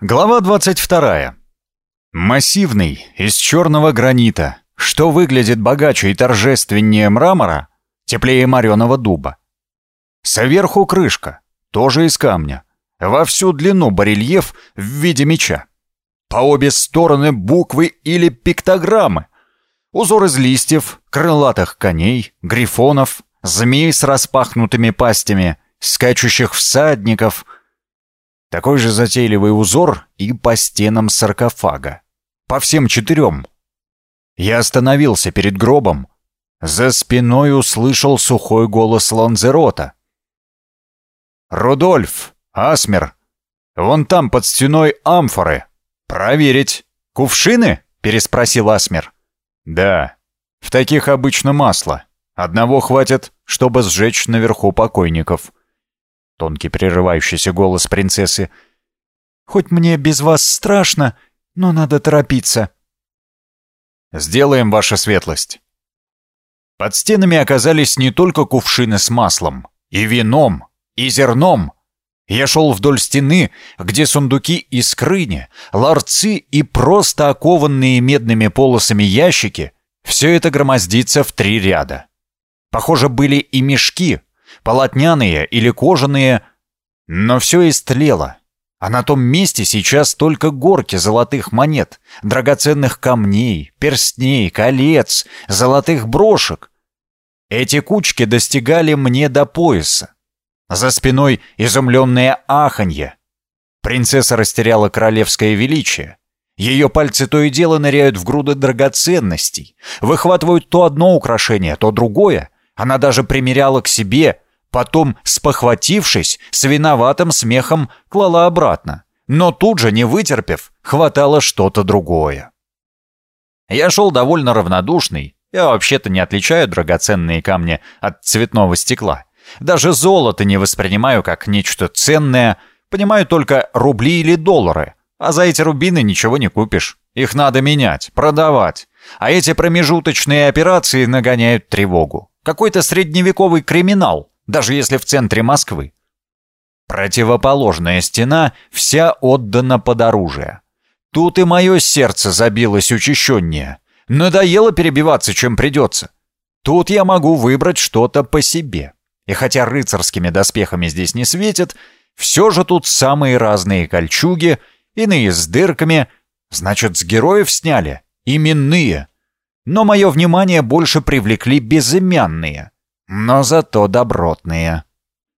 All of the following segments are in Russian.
Глава 22. Массивный, из черного гранита, что выглядит богаче и торжественнее мрамора, теплее мореного дуба. Сверху крышка, тоже из камня, во всю длину барельеф в виде меча. По обе стороны буквы или пиктограммы. Узор из листьев, крылатых коней, грифонов, змей с распахнутыми пастями, скачущих всадников — такой же затейливый узор и по стенам саркофага. По всем четырем. Я остановился перед гробом. За спиной услышал сухой голос Ланзерота. «Рудольф! Асмер! Вон там под стеной амфоры! Проверить! Кувшины?» — переспросил Асмер. «Да. В таких обычно масло. Одного хватит, чтобы сжечь наверху покойников». Тонкий прерывающийся голос принцессы. «Хоть мне без вас страшно, но надо торопиться». «Сделаем, ваша светлость». Под стенами оказались не только кувшины с маслом, и вином, и зерном. Я шел вдоль стены, где сундуки и скрыни, ларцы и просто окованные медными полосами ящики, все это громоздится в три ряда. Похоже, были и мешки, полотняные или кожаные, но все истлело. А на том месте сейчас только горки золотых монет, драгоценных камней, перстней, колец, золотых брошек. Эти кучки достигали мне до пояса. За спиной изумленное аханье. Принцесса растеряла королевское величие. Ее пальцы то и дело ныряют в груды драгоценностей, выхватывают то одно украшение, то другое. Она даже примеряла к себе Потом, спохватившись, с виноватым смехом клала обратно. Но тут же, не вытерпев, хватало что-то другое. Я шел довольно равнодушный. Я вообще-то не отличаю драгоценные камни от цветного стекла. Даже золото не воспринимаю как нечто ценное. Понимаю только рубли или доллары. А за эти рубины ничего не купишь. Их надо менять, продавать. А эти промежуточные операции нагоняют тревогу. Какой-то средневековый криминал даже если в центре Москвы. Противоположная стена вся отдана под оружие. Тут и мое сердце забилось учащеннее. Надоело перебиваться, чем придется. Тут я могу выбрать что-то по себе. И хотя рыцарскими доспехами здесь не светит, все же тут самые разные кольчуги, иные с дырками, значит, с героев сняли, именные. Но мое внимание больше привлекли безымянные но зато добротные.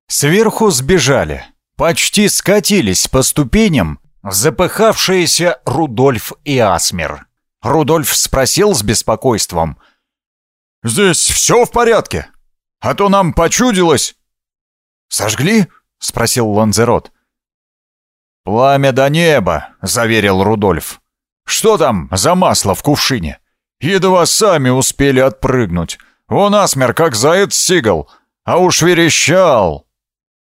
Сверху сбежали, почти скатились по ступеням запыхавшиеся Рудольф и Асмер. Рудольф спросил с беспокойством. «Здесь все в порядке? А то нам почудилось!» «Сожгли?» — спросил Ланзерот. «Пламя до неба!» — заверил Рудольф. «Что там за масло в кувшине? Едва сами успели отпрыгнуть. Он асмер, как заяц-сигал, а уж верещал!»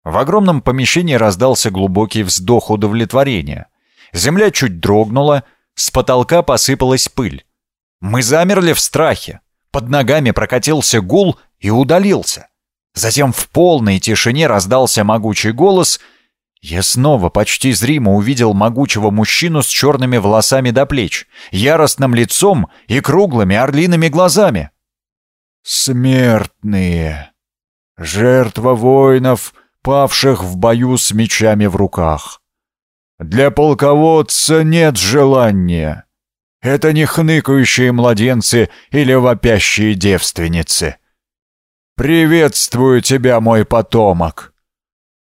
В огромном помещении раздался глубокий вздох удовлетворения. Земля чуть дрогнула, с потолка посыпалась пыль. Мы замерли в страхе. Под ногами прокатился гул и удалился. Затем в полной тишине раздался могучий голос. Я снова почти зримо увидел могучего мужчину с черными волосами до плеч, яростным лицом и круглыми орлиными глазами смертные, жертва воинов, павших в бою с мечами в руках. Для полководца нет желания. Это не хныкающие младенцы или вопящие девственницы. Приветствую тебя, мой потомок.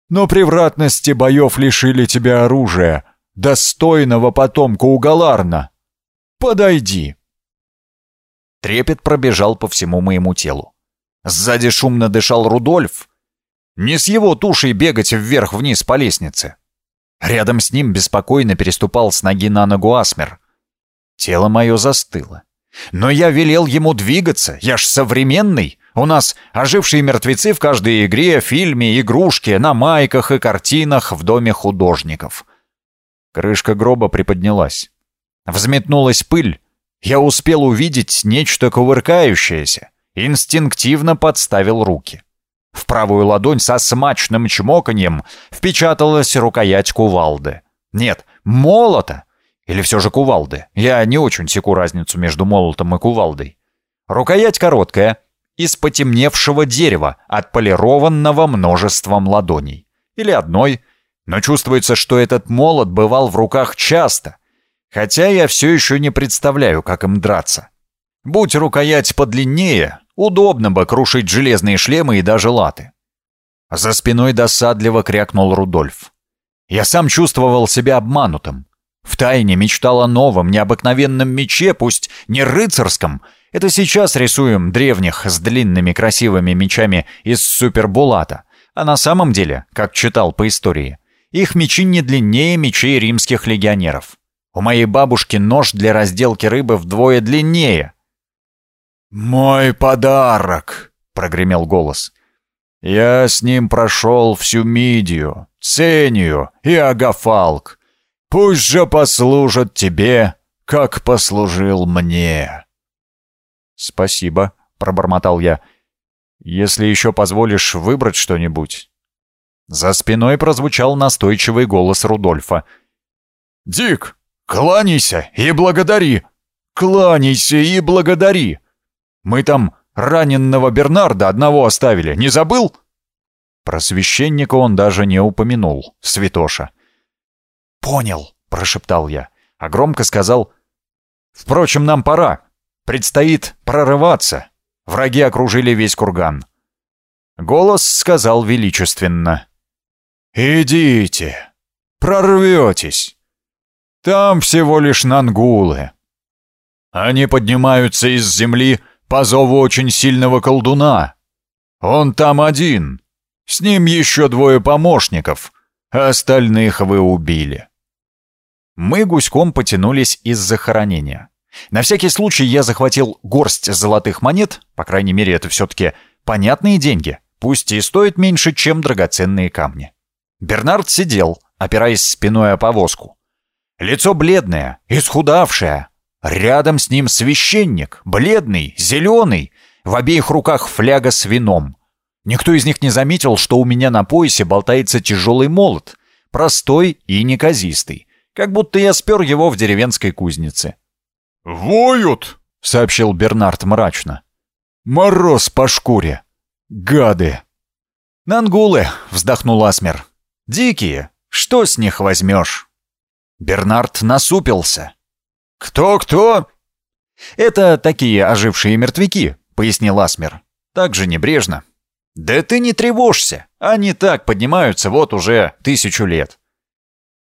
Но превратности боев лишили тебя оружия, достойного потомка Угаларна. Подойди. Трепет пробежал по всему моему телу. Сзади шумно дышал Рудольф. Не с его тушей бегать вверх-вниз по лестнице. Рядом с ним беспокойно переступал с ноги на ногу Асмер. Тело мое застыло. Но я велел ему двигаться, я ж современный. У нас ожившие мертвецы в каждой игре, фильме, игрушке, на майках и картинах в доме художников. Крышка гроба приподнялась. Взметнулась пыль, я успел увидеть нечто кувыркающееся, инстинктивно подставил руки. В правую ладонь со смачным чмоканьем впечаталась рукоять кувалды. Нет, молота. Или все же кувалды. Я не очень секу разницу между молотом и кувалдой. Рукоять короткая, из потемневшего дерева, отполированного множеством ладоней. Или одной, но чувствуется, что этот молот бывал в руках часто, хотя я все еще не представляю, как им драться. Будь рукоять подлиннее, удобно бы крушить железные шлемы и даже латы. За спиной досадливо крякнул Рудольф. Я сам чувствовал себя обманутым. Втайне мечтал о новом, необыкновенном мече, пусть не рыцарском. Это сейчас рисуем древних с длинными красивыми мечами из супербулата. А на самом деле, как читал по истории, их мечи не длиннее мечей римских легионеров. У моей бабушки нож для разделки рыбы вдвое длиннее. «Мой подарок!» — прогремел голос. «Я с ним прошел всю Мидию, Цению и Агафалк. Пусть же послужат тебе, как послужил мне». «Спасибо», — пробормотал я. «Если еще позволишь выбрать что-нибудь». За спиной прозвучал настойчивый голос Рудольфа. «Дик, кланяйся и благодари! Кланяйся и благодари! Мы там раненного Бернарда одного оставили, не забыл?» Про священника он даже не упомянул, святоша. «Понял», — прошептал я, а громко сказал, «Впрочем, нам пора. Предстоит прорываться. Враги окружили весь курган». Голос сказал величественно, «Идите, прорветесь. Там всего лишь нангулы. Они поднимаются из земли по зову очень сильного колдуна. Он там один. С ним еще двое помощников, а остальных вы убили». Мы гуськом потянулись из захоронения. На всякий случай я захватил горсть золотых монет, по крайней мере, это все-таки понятные деньги, пусть и стоят меньше, чем драгоценные камни. Бернард сидел, опираясь спиной о повозку. Лицо бледное, исхудавшее. Рядом с ним священник, бледный, зеленый, в обеих руках фляга с вином. Никто из них не заметил, что у меня на поясе болтается тяжелый молот, простой и неказистый, как будто я спер его в деревенской кузнице. «Воют!» — сообщил Бернард мрачно. «Мороз по шкуре! Гады!» «Нангулы!» — вздохнул Асмер. Дикие, что с них возьмешь?» Бернард насупился. «Кто-кто?» «Это такие ожившие мертвяки», — пояснил Асмер. Так же небрежно. «Да ты не тревожься, они так поднимаются вот уже тысячу лет».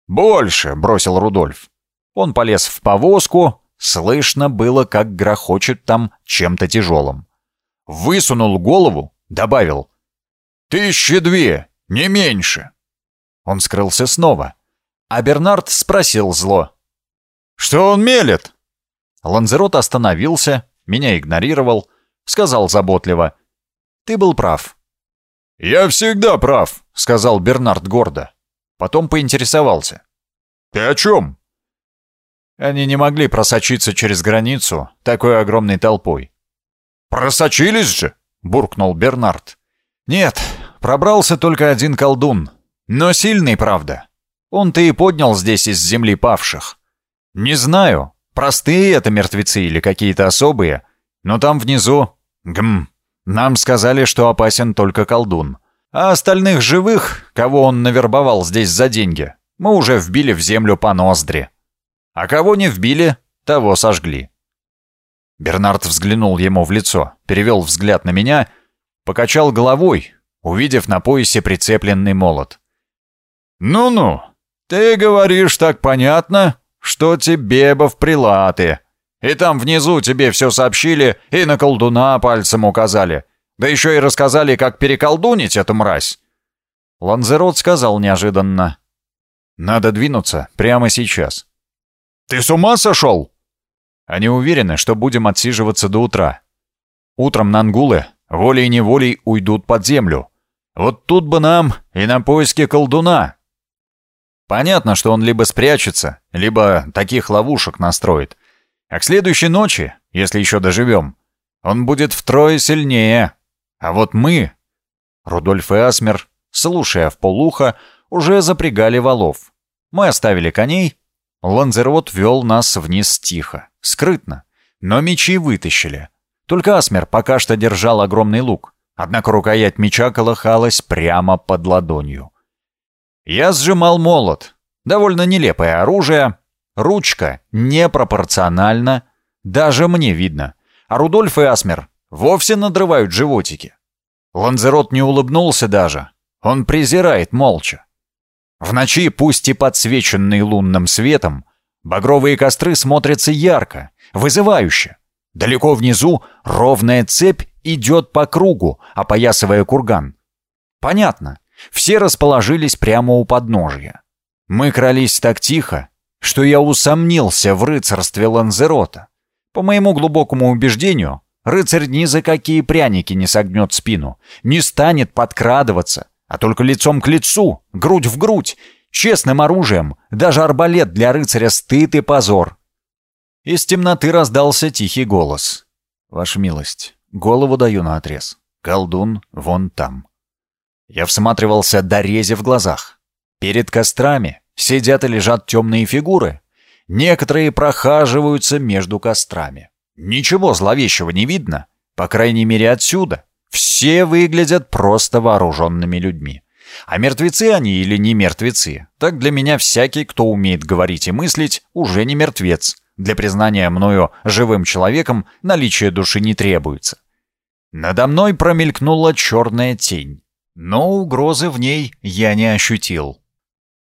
«Больше», — бросил Рудольф. Он полез в повозку, слышно было, как грохочет там чем-то тяжелым. Высунул голову, добавил. «Тысячи две, не меньше». Он скрылся снова. А Бернард спросил зло. «Что он мелет?» Ланзерот остановился, меня игнорировал, сказал заботливо. «Ты был прав». «Я всегда прав», — сказал Бернард гордо. Потом поинтересовался. «Ты о чем?» Они не могли просочиться через границу такой огромной толпой. «Просочились же!» — буркнул Бернард. «Нет, пробрался только один колдун, но сильный, правда. Он-то и поднял здесь из земли павших. Не знаю, простые это мертвецы или какие-то особые, но там внизу... Гм, нам сказали, что опасен только колдун. А остальных живых, кого он навербовал здесь за деньги, мы уже вбили в землю по ноздри. А кого не вбили, того сожгли. Бернард взглянул ему в лицо, перевел взгляд на меня, покачал головой, увидев на поясе прицепленный молот. «Ну-ну, ты говоришь так понятно, что тебе бы в прилаты. И там внизу тебе все сообщили и на колдуна пальцем указали. Да еще и рассказали, как переколдунить эту мразь». Ланзерот сказал неожиданно. «Надо двинуться прямо сейчас». «Ты с ума сошел?» Они уверены, что будем отсиживаться до утра. Утром нангулы волей-неволей уйдут под землю. Вот тут бы нам и на поиски колдуна. Понятно, что он либо спрячется, либо таких ловушек настроит. А к следующей ночи, если еще доживем, он будет втрое сильнее. А вот мы... Рудольф и Асмер, слушая в полухо, уже запрягали валов. Мы оставили коней. Ланзерот вел нас вниз тихо, скрытно, но мечи вытащили. Только Асмер пока что держал огромный лук, однако рукоять меча колыхалась прямо под ладонью. Я сжимал молот. Довольно нелепое оружие. Ручка непропорциональна. Даже мне видно. А Рудольф и Асмер вовсе надрывают животики. Ланзерот не улыбнулся даже. Он презирает молча. В ночи, пусть и подсвеченные лунным светом, багровые костры смотрятся ярко, вызывающе. Далеко внизу ровная цепь идет по кругу, опоясывая курган. Понятно, все расположились прямо у подножья. Мы крались так тихо, что я усомнился в рыцарстве Ланзерота. По моему глубокому убеждению, рыцарь ни за какие пряники не согнет спину, не станет подкрадываться, а только лицом к лицу, грудь в грудь, честным оружием, даже арбалет для рыцаря стыд и позор. Из темноты раздался тихий голос. «Ваша милость, голову даю на отрез. Колдун вон там». Я всматривался до рези в глазах. Перед кострами сидят и лежат темные фигуры. Некоторые прохаживаются между кострами. Ничего зловещего не видно, по крайней мере отсюда. Все выглядят просто вооруженными людьми. А мертвецы они или не мертвецы, так для меня всякий, кто умеет говорить и мыслить, уже не мертвец. Для признания мною живым человеком наличие души не требуется. Надо мной промелькнула черная тень. Но угрозы в ней я не ощутил.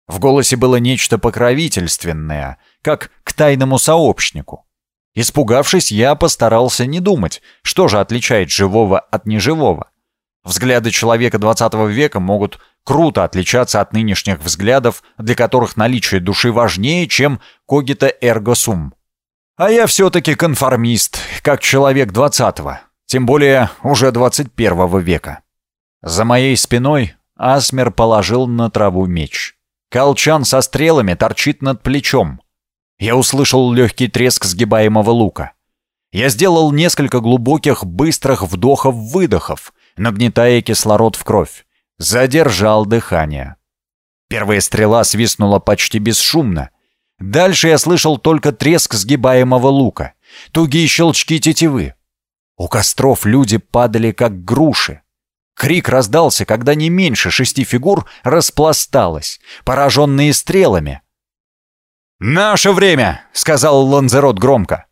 В голосе было нечто покровительственное, как к тайному сообщнику. Испугавшись, я постарался не думать, что же отличает живого от неживого. Взгляды человека 20 века могут круто отличаться от нынешних взглядов, для которых наличие души важнее, чем когита эрго сум. А я все-таки конформист, как человек 20-го, тем более уже 21 века. За моей спиной Асмер положил на траву меч. Колчан со стрелами торчит над плечом. Я услышал легкий треск сгибаемого лука. Я сделал несколько глубоких, быстрых вдохов-выдохов, нагнетая кислород в кровь. Задержал дыхание. Первая стрела свистнула почти бесшумно. Дальше я слышал только треск сгибаемого лука, тугие щелчки тетивы. У костров люди падали, как груши. Крик раздался, когда не меньше шести фигур распласталось, пораженные стрелами. «Наше время!» — сказал Ланзерот громко.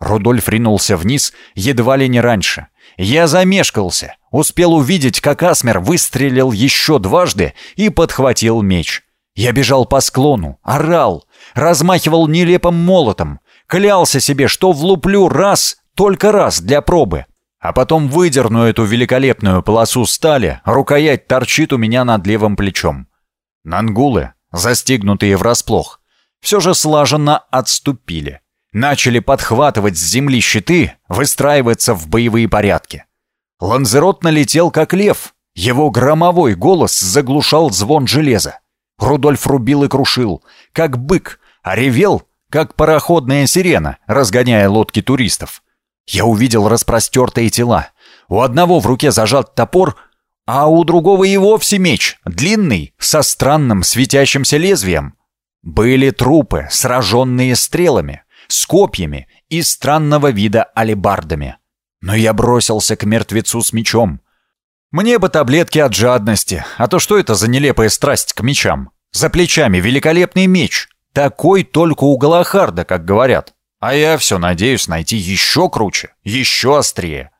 Рудольф ринулся вниз, едва ли не раньше. Я замешкался, успел увидеть, как Асмер выстрелил еще дважды и подхватил меч. Я бежал по склону, орал, размахивал нелепым молотом, клялся себе, что влуплю раз, только раз для пробы, а потом выдерну эту великолепную полосу стали, рукоять торчит у меня над левым плечом. Нангулы, застигнутые врасплох, все же слаженно отступили. Начали подхватывать с земли щиты, выстраиваться в боевые порядки. Ланзерот налетел как лев. Его громовой голос заглушал звон железа. Рудольф рубил и крушил, как бык, а ревел, как пароходная сирена, разгоняя лодки туристов. Я увидел распростертые тела. У одного в руке зажат топор, а у другого и вовсе меч, длинный, со странным светящимся лезвием. Были трупы, сраженные стрелами, с копьями и странного вида алебардами. Но я бросился к мертвецу с мечом. Мне бы таблетки от жадности, а то что это за нелепая страсть к мечам? За плечами великолепный меч, такой только у Галахарда, как говорят. А я все надеюсь найти еще круче, еще острее.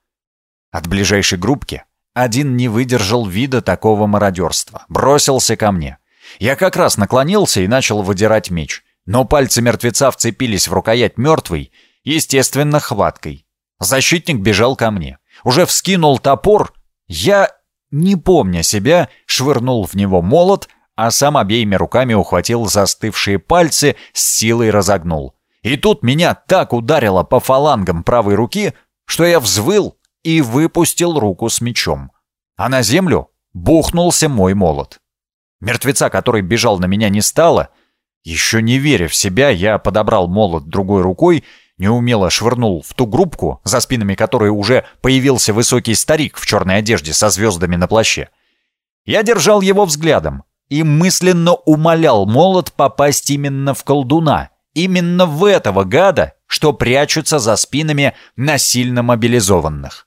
От ближайшей группки один не выдержал вида такого мародерства. Бросился ко мне. Я как раз наклонился и начал выдирать меч. Но пальцы мертвеца вцепились в рукоять мертвой, естественно, хваткой. Защитник бежал ко мне. Уже вскинул топор. Я, не помня себя, швырнул в него молот, а сам обеими руками ухватил застывшие пальцы, с силой разогнул. И тут меня так ударило по фалангам правой руки, что я взвыл и выпустил руку с мечом. А на землю бухнулся мой молот. Мертвеца, который бежал на меня, не стало. Еще не веря в себя, я подобрал молот другой рукой, неумело швырнул в ту группку, за спинами которой уже появился высокий старик в черной одежде со звездами на плаще. Я держал его взглядом и мысленно умолял молот попасть именно в колдуна, именно в этого гада, что прячутся за спинами насильно мобилизованных.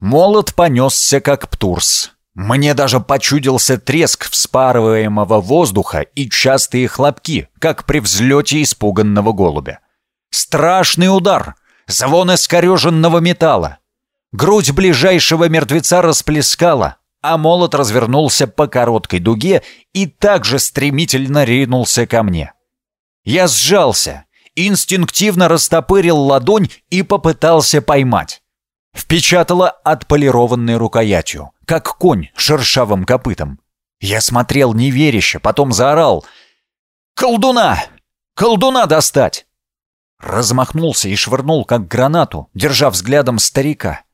Молот понесся как птурс. Мне даже почудился треск вспарываемого воздуха и частые хлопки, как при взлете испуганного голубя. Страшный удар, звон искореженного металла. Грудь ближайшего мертвеца расплескала, а молот развернулся по короткой дуге и также стремительно ринулся ко мне. Я сжался, инстинктивно растопырил ладонь и попытался поймать. Впечатала отполированной рукоятью, как конь шершавым копытом. Я смотрел неверяще, потом заорал. «Колдуна! Колдуна достать!» Размахнулся и швырнул, как гранату, держа взглядом старика.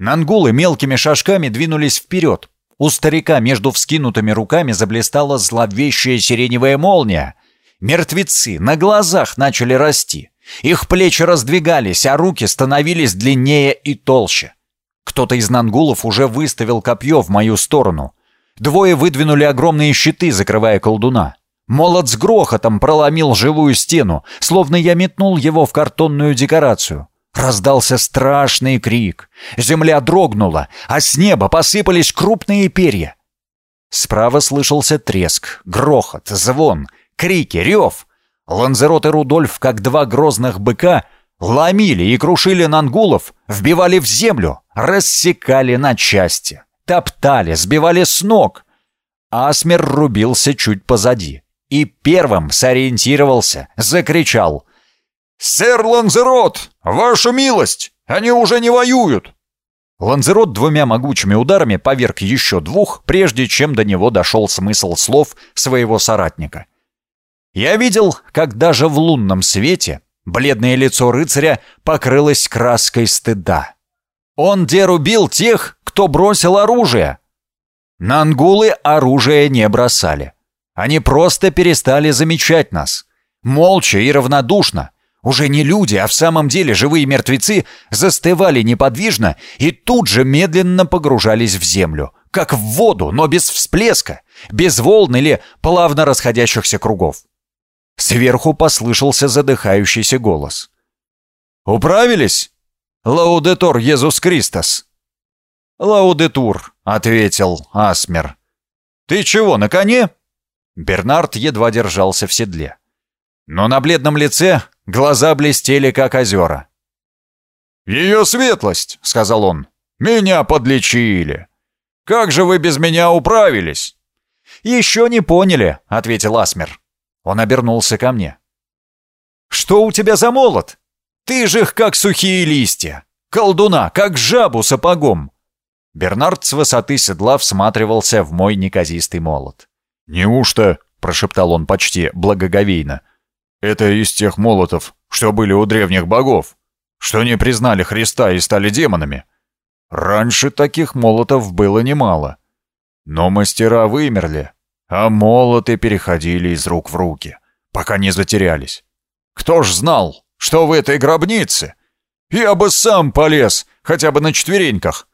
Нангулы мелкими шажками двинулись вперед. У старика между вскинутыми руками заблистала зловещая сиреневая молния. Мертвецы на глазах начали расти. Их плечи раздвигались, а руки становились длиннее и толще. Кто-то из нангулов уже выставил копье в мою сторону. Двое выдвинули огромные щиты, закрывая колдуна. Молот с грохотом проломил живую стену, словно я метнул его в картонную декорацию. Раздался страшный крик. Земля дрогнула, а с неба посыпались крупные перья. Справа слышался треск, грохот, звон, крики, рев. Ланзерот и Рудольф, как два грозных быка, ломили и крушили нангулов, вбивали в землю, рассекали на части, топтали, сбивали с ног. Асмер рубился чуть позади и первым сориентировался, закричал. «Сэр Ланзерот, ваша милость, они уже не воюют!» Ланзерот двумя могучими ударами поверг еще двух, прежде чем до него дошел смысл слов своего соратника — я видел, как даже в лунном свете бледное лицо рыцаря покрылось краской стыда. Он дерубил тех, кто бросил оружие. Нангулы оружие не бросали. Они просто перестали замечать нас. Молча и равнодушно. Уже не люди, а в самом деле живые мертвецы застывали неподвижно и тут же медленно погружались в землю, как в воду, но без всплеска, без волн или плавно расходящихся кругов. Сверху послышался задыхающийся голос. «Управились? Лаудетор Иисус Христос!» «Лаудетур», — ответил Асмер. «Ты чего, на коне?» Бернард едва держался в седле. Но на бледном лице глаза блестели, как озера. «Ее светлость», — сказал он, — «меня подлечили. Как же вы без меня управились?» «Еще не поняли», — ответил Асмер. Он обернулся ко мне. «Что у тебя за молот? Ты же их как сухие листья! Колдуна, как жабу сапогом!» Бернард с высоты седла всматривался в мой неказистый молот. «Неужто?» — прошептал он почти благоговейно. «Это из тех молотов, что были у древних богов, что не признали Христа и стали демонами. Раньше таких молотов было немало. Но мастера вымерли, а молоты переходили из рук в руки, пока не затерялись. Кто ж знал, что в этой гробнице? Я бы сам полез, хотя бы на четвереньках.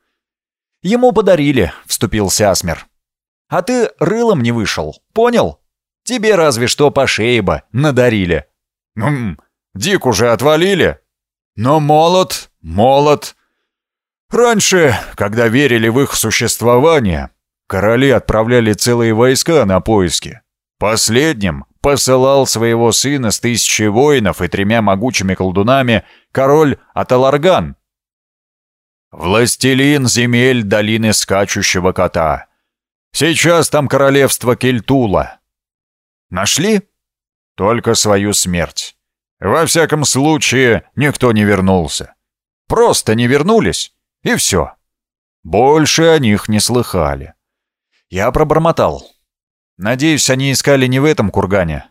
Ему подарили, вступился Асмер. А ты рылом не вышел, понял? Тебе разве что по шее бы надарили. Ну, Дик уже отвалили. Но молот, молот. Раньше, когда верили в их существование, Короли отправляли целые войска на поиски. Последним посылал своего сына с тысячей воинов и тремя могучими колдунами король Аталарган. Властелин земель долины скачущего кота. Сейчас там королевство Кельтула. Нашли? Только свою смерть. Во всяком случае, никто не вернулся. Просто не вернулись, и все. Больше о них не слыхали. Я пробормотал. Надеюсь, они искали не в этом кургане.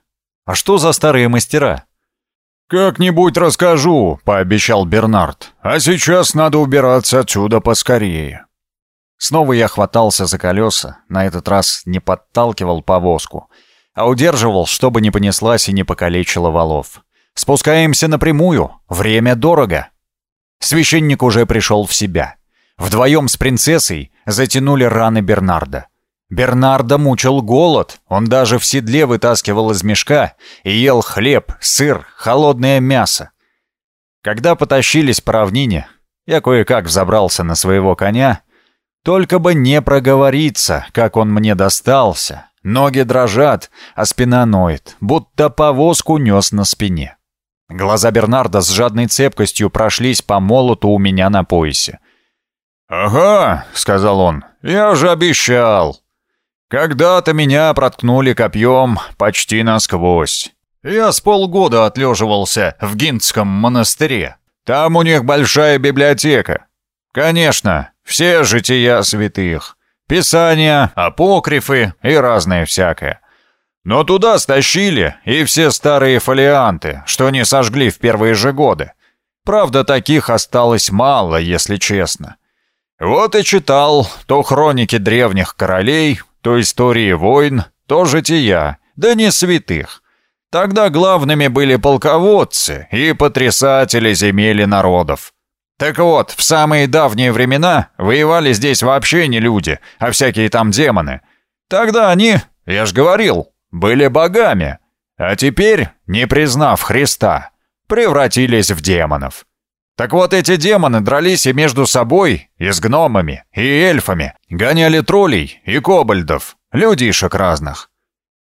А что за старые мастера? «Как-нибудь расскажу», — пообещал Бернард. «А сейчас надо убираться отсюда поскорее». Снова я хватался за колеса, на этот раз не подталкивал повозку, а удерживал, чтобы не понеслась и не покалечила валов. «Спускаемся напрямую, время дорого». Священник уже пришел в себя. Вдвоем с принцессой затянули раны Бернарда. Бернарда мучил голод, он даже в седле вытаскивал из мешка и ел хлеб, сыр, холодное мясо. Когда потащились по равнине, я кое-как взобрался на своего коня, только бы не проговориться, как он мне достался. Ноги дрожат, а спина ноет, будто повозку нес на спине. Глаза Бернарда с жадной цепкостью прошлись по молоту у меня на поясе. «Ага», — сказал он, — «я же обещал. Когда-то меня проткнули копьем почти насквозь. Я с полгода отлеживался в Гинтском монастыре. Там у них большая библиотека. Конечно, все жития святых, писания, апокрифы и разное всякое. Но туда стащили и все старые фолианты, что не сожгли в первые же годы. Правда, таких осталось мало, если честно. Вот и читал то хроники древних королей, то истории войн, то жития, да не святых. Тогда главными были полководцы и потрясатели земель и народов. Так вот, в самые давние времена воевали здесь вообще не люди, а всякие там демоны. Тогда они, я ж говорил, были богами, а теперь, не признав Христа, превратились в демонов. Так вот эти демоны дрались и между собой, и с гномами, и эльфами, гоняли троллей и кобальдов, людишек разных.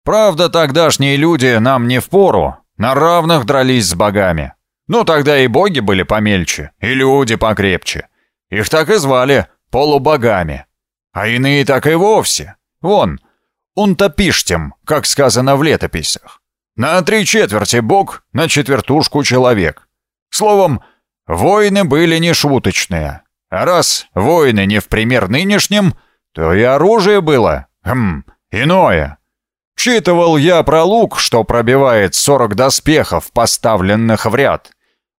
Правда, тогдашние люди нам не впору, на равных дрались с богами. Ну, тогда и боги были помельче, и люди покрепче. Их так и звали полубогами. А иные так и вовсе. Вон, унтопиштем, как сказано в летописях. На три четверти бог, на четвертушку человек. Словом, Войны были не шуточные. А раз войны не в пример нынешним, то и оружие было, хм, иное. Читывал я про лук, что пробивает сорок доспехов, поставленных в ряд.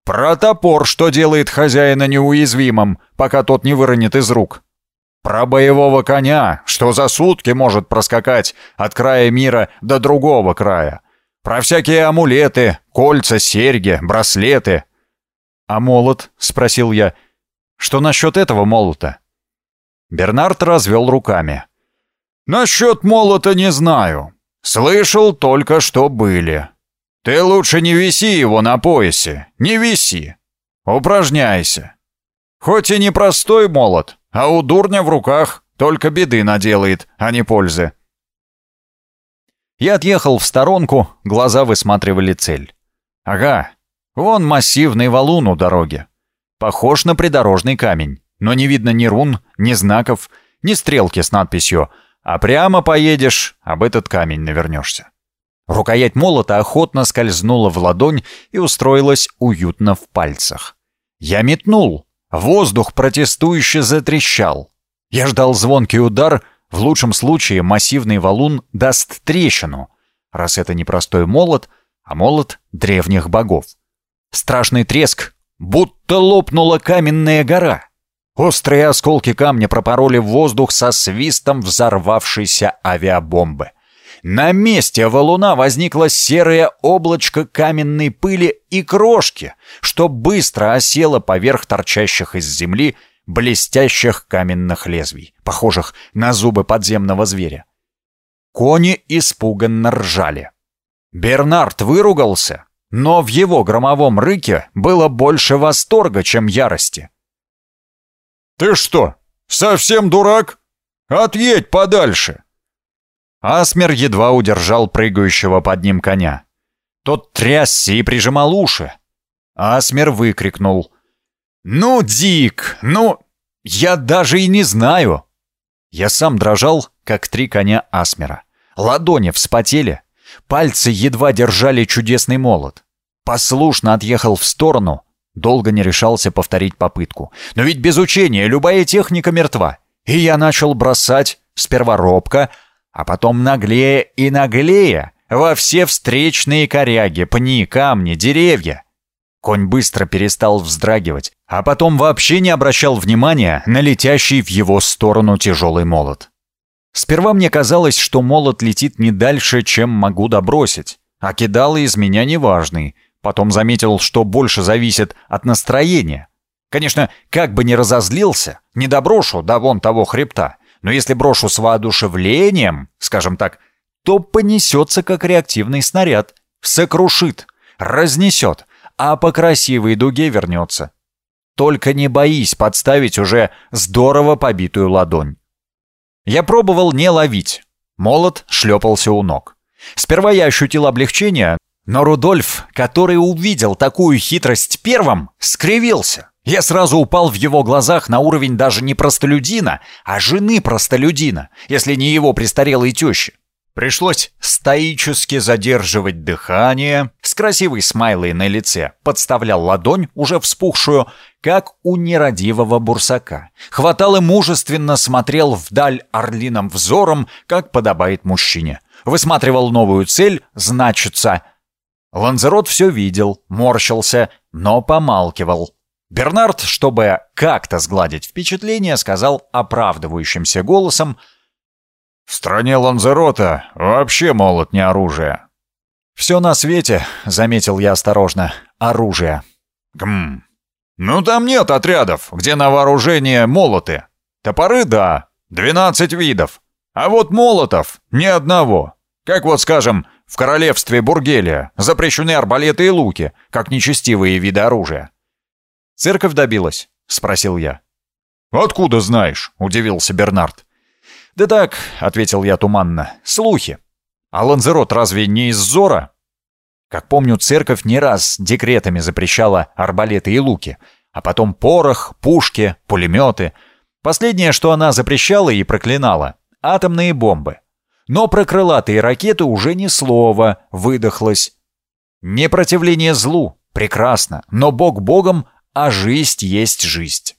Про топор, что делает хозяина неуязвимым, пока тот не выронит из рук. Про боевого коня, что за сутки может проскакать от края мира до другого края. Про всякие амулеты, кольца, серьги, браслеты, «А молот?» — спросил я. «Что насчет этого молота?» Бернард развел руками. «Насчет молота не знаю. Слышал только, что были. Ты лучше не виси его на поясе, не виси. Упражняйся. Хоть и не простой молот, а у дурня в руках только беды наделает, а не пользы». Я отъехал в сторонку, глаза высматривали цель. «Ага, Вон массивный валун у дороги. Похож на придорожный камень, но не видно ни рун, ни знаков, ни стрелки с надписью «А прямо поедешь, об этот камень навернешься». Рукоять молота охотно скользнула в ладонь и устроилась уютно в пальцах. Я метнул. Воздух протестующе затрещал. Я ждал звонкий удар, в лучшем случае массивный валун даст трещину, раз это не простой молот, а молот древних богов. Страшный треск, будто лопнула каменная гора. Острые осколки камня пропороли воздух со свистом взорвавшейся авиабомбы. На месте валуна возникло серое облачко каменной пыли и крошки, что быстро осело поверх торчащих из земли блестящих каменных лезвий, похожих на зубы подземного зверя. Кони испуганно ржали. Бернард выругался, но в его громовом рыке было больше восторга, чем ярости. «Ты что, совсем дурак? Отъедь подальше!» Асмер едва удержал прыгающего под ним коня. Тот трясся и прижимал уши. Асмер выкрикнул. «Ну, Дик, ну, я даже и не знаю!» Я сам дрожал, как три коня Асмера. Ладони вспотели, Пальцы едва держали чудесный молот. Послушно отъехал в сторону, долго не решался повторить попытку. Но ведь без учения любая техника мертва. И я начал бросать, сперва робко, а потом наглее и наглее, во все встречные коряги, пни, камни, деревья. Конь быстро перестал вздрагивать, а потом вообще не обращал внимания на летящий в его сторону тяжелый молот. Сперва мне казалось, что молот летит не дальше, чем могу добросить, а кидалы из меня неважный. Потом заметил, что больше зависит от настроения. Конечно, как бы ни разозлился, не доброшу до вон того хребта, Но если брошу с воодушевлением, скажем так, то понесется как реактивный снаряд, сокрушит, разнесет, а по красивой дуге вернется. Только не боись подставить уже здорово побитую ладонь. Я пробовал не ловить. Молот шлепался у ног. Сперва я ощутил облегчение, но Рудольф, который увидел такую хитрость первым, скривился. Я сразу упал в его глазах на уровень даже не простолюдина, а жены простолюдина, если не его престарелой тещи. Пришлось стоически задерживать дыхание, с красивой смайлой на лице подставлял ладонь, уже вспухшую, как у нерадивого бурсака. Хватал и мужественно смотрел вдаль орлиным взором, как подобает мужчине. Высматривал новую цель, значится. Ланзерот все видел, морщился, но помалкивал. Бернард, чтобы как-то сгладить впечатление, сказал оправдывающимся голосом — в стране Ланзерота вообще молот не оружие. «Все на свете», — заметил я осторожно, — «оружие». «Гм. Ну там нет отрядов, где на вооружение молоты. Топоры — да, двенадцать видов. А вот молотов — ни одного. Как вот, скажем, в королевстве Бургелия запрещены арбалеты и луки, как нечестивые виды оружия». «Церковь добилась?» — спросил я. «Откуда знаешь?» — удивился Бернард. «Да так», — ответил я туманно, — «слухи. А Ланзерот разве не из Зора?» Как помню, церковь не раз декретами запрещала арбалеты и луки, а потом порох, пушки, пулеметы. Последнее, что она запрещала и проклинала — атомные бомбы. Но про крылатые ракеты уже ни слова, выдохлось. Непротивление злу, прекрасно, но бог богом, а жизнь есть жизнь.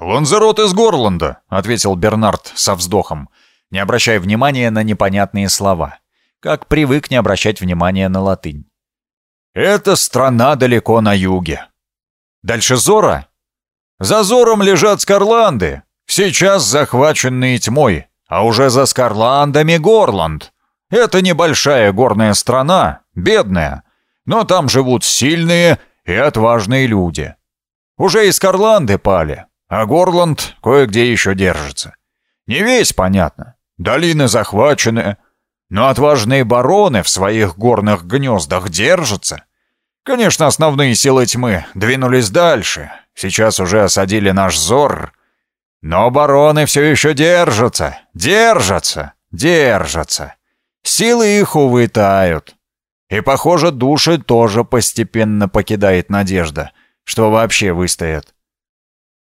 «Ланзерот из Горланда», — ответил Бернард со вздохом, не обращая внимания на непонятные слова, как привык не обращать внимания на латынь. «Это страна далеко на юге». «Дальше Зора?» «За Зором лежат Скарланды, сейчас захваченные тьмой, а уже за Скарландами Горланд. Это небольшая горная страна, бедная, но там живут сильные и отважные люди. Уже и Скарланды пали, а Горланд кое-где еще держится. Не весь, понятно. Долины захвачены, но отважные бароны в своих горных гнездах держатся. Конечно, основные силы тьмы двинулись дальше, сейчас уже осадили наш зор. Но бароны все еще держатся, держатся, держатся. Силы их, увы, тают. И, похоже, души тоже постепенно покидает надежда, что вообще выстоят.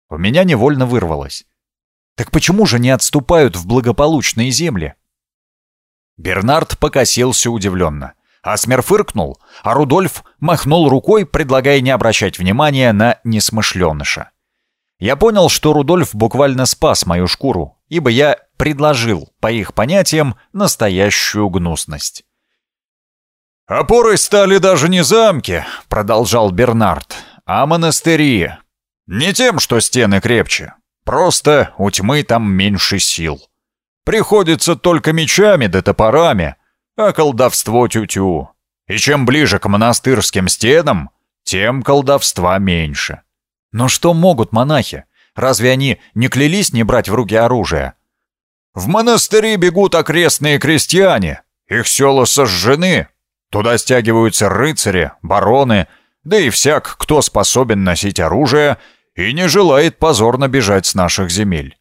У меня невольно вырвалось. Так почему же не отступают в благополучные земли? Бернард покосился удивленно. Асмер фыркнул, а Рудольф махнул рукой, предлагая не обращать внимания на несмышленыша. Я понял, что Рудольф буквально спас мою шкуру, ибо я предложил, по их понятиям, настоящую гнусность. «Опорой стали даже не замки», — продолжал Бернард, — «а монастыри, не тем, что стены крепче. Просто у тьмы там меньше сил. Приходится только мечами да топорами, а колдовство тю-тю. И чем ближе к монастырским стенам, тем колдовства меньше. Но что могут монахи? Разве они не клялись не брать в руки оружие? В монастыри бегут окрестные крестьяне. Их села сожжены. Туда стягиваются рыцари, бароны, да и всяк, кто способен носить оружие — и не желает позорно бежать с наших земель.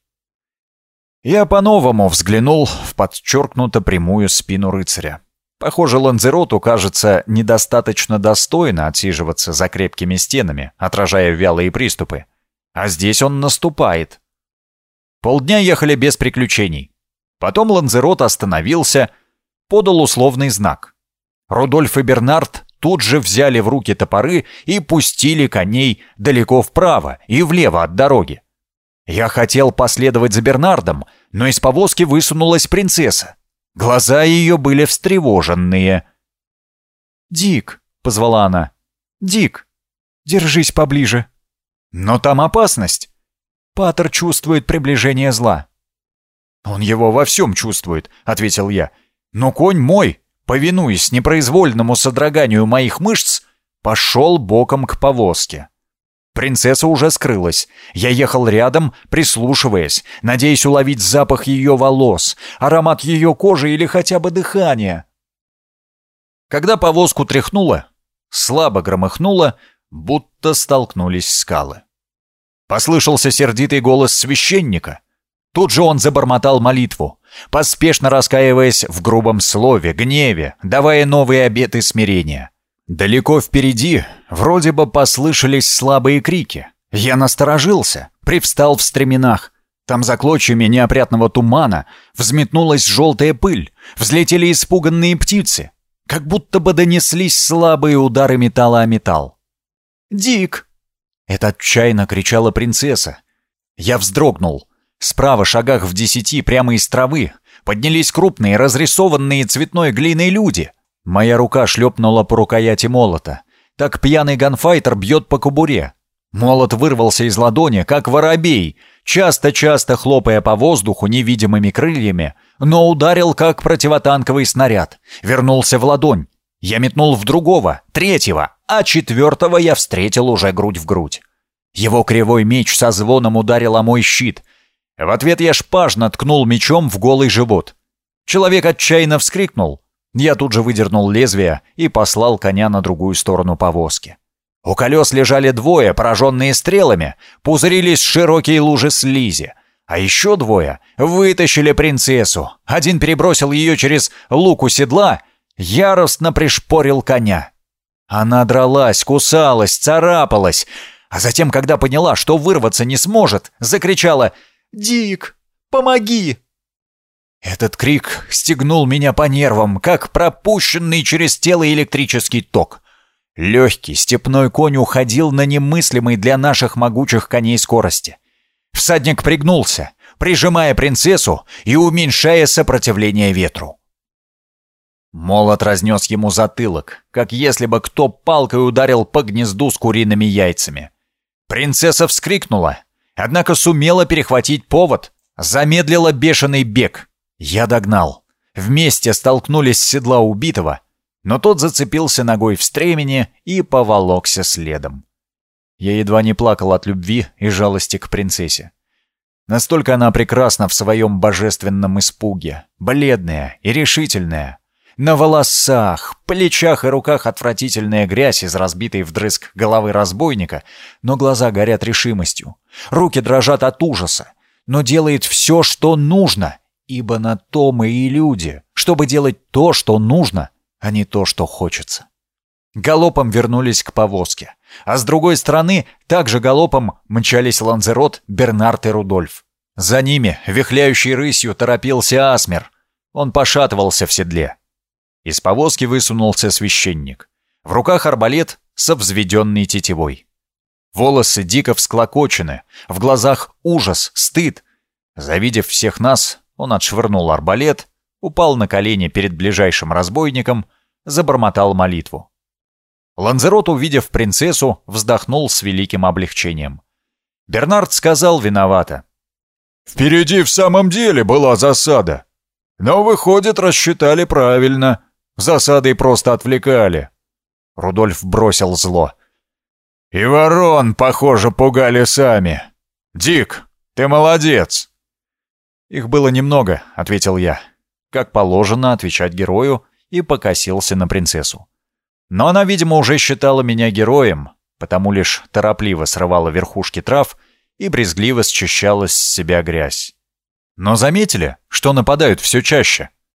Я по-новому взглянул в подчеркнуто прямую спину рыцаря. Похоже, Ланзероту кажется недостаточно достойно отсиживаться за крепкими стенами, отражая вялые приступы. А здесь он наступает. Полдня ехали без приключений. Потом Ланзерот остановился, подал условный знак. Рудольф и Бернард тут же взяли в руки топоры и пустили коней далеко вправо и влево от дороги. Я хотел последовать за Бернардом, но из повозки высунулась принцесса. Глаза ее были встревоженные. «Дик», — позвала она, — «Дик, держись поближе». «Но там опасность». Патер чувствует приближение зла. «Он его во всем чувствует», — ответил я. «Но конь мой, повинуясь непроизвольному содроганию моих мышц, пошел боком к повозке. Принцесса уже скрылась. Я ехал рядом, прислушиваясь, надеясь уловить запах ее волос, аромат ее кожи или хотя бы дыхания. Когда повозку тряхнуло, слабо громыхнуло, будто столкнулись скалы. Послышался сердитый голос священника. Тут же он забормотал молитву, поспешно раскаиваясь в грубом слове, гневе, давая новые обеты смирения. Далеко впереди вроде бы послышались слабые крики. Я насторожился, привстал в стременах. Там за клочьями неопрятного тумана взметнулась желтая пыль, взлетели испуганные птицы, как будто бы донеслись слабые удары металла о металл. «Дик!» — это отчаянно кричала принцесса. Я вздрогнул. Справа, шагах в десяти, прямо из травы, поднялись крупные, разрисованные цветной глиной люди. Моя рука шлепнула по рукояти молота. Так пьяный ганфайтер бьет по кобуре. Молот вырвался из ладони, как воробей, часто-часто хлопая по воздуху невидимыми крыльями, но ударил, как противотанковый снаряд. Вернулся в ладонь. Я метнул в другого, третьего, а четвертого я встретил уже грудь в грудь. Его кривой меч со звоном ударил о мой щит. В ответ я шпажно ткнул мечом в голый живот. Человек отчаянно вскрикнул. Я тут же выдернул лезвие и послал коня на другую сторону повозки. У колес лежали двое, пораженные стрелами, пузырились широкие лужи слизи. А еще двое вытащили принцессу. Один перебросил ее через лук у седла, яростно пришпорил коня. Она дралась, кусалась, царапалась, а затем, когда поняла, что вырваться не сможет, закричала «Дик, помоги!» Этот крик стегнул меня по нервам, как пропущенный через тело электрический ток. Легкий степной конь уходил на немыслимой для наших могучих коней скорости. Всадник пригнулся, прижимая принцессу и уменьшая сопротивление ветру. Молот разнес ему затылок, как если бы кто палкой ударил по гнезду с куриными яйцами. Принцесса вскрикнула, однако сумела перехватить повод, замедлила бешеный бег. Я догнал. Вместе столкнулись с седла убитого, но тот зацепился ногой в стремени и поволокся следом. Я едва не плакал от любви и жалости к принцессе. Настолько она прекрасна в своем божественном испуге, бледная и решительная. На волосах, плечах и руках отвратительная грязь из разбитой вдрызг головы разбойника, но глаза горят решимостью. Руки дрожат от ужаса, но делает все, что нужно, ибо на то мы и люди, чтобы делать то, что нужно, а не то, что хочется. Галопом вернулись к повозке, а с другой стороны также галопом мчались Ланзерот, Бернард и Рудольф. За ними, вихляющей рысью, торопился Асмер. Он пошатывался в седле. Из повозки высунулся священник. В руках арбалет со взведенной тетивой. Волосы дико всклокочены, в глазах ужас, стыд. Завидев всех нас, он отшвырнул арбалет, упал на колени перед ближайшим разбойником, забормотал молитву. Ланзерот, увидев принцессу, вздохнул с великим облегчением. Бернард сказал виновато. «Впереди в самом деле была засада. Но, выходит, рассчитали правильно. Засадой просто отвлекали. Рудольф бросил зло. И ворон, похоже, пугали сами. Дик, ты молодец. Их было немного, ответил я. Как положено отвечать герою, и покосился на принцессу. Но она, видимо, уже считала меня героем, потому лишь торопливо срывала верхушки трав и брезгливо счищала с себя грязь. Но заметили, что нападают все чаще?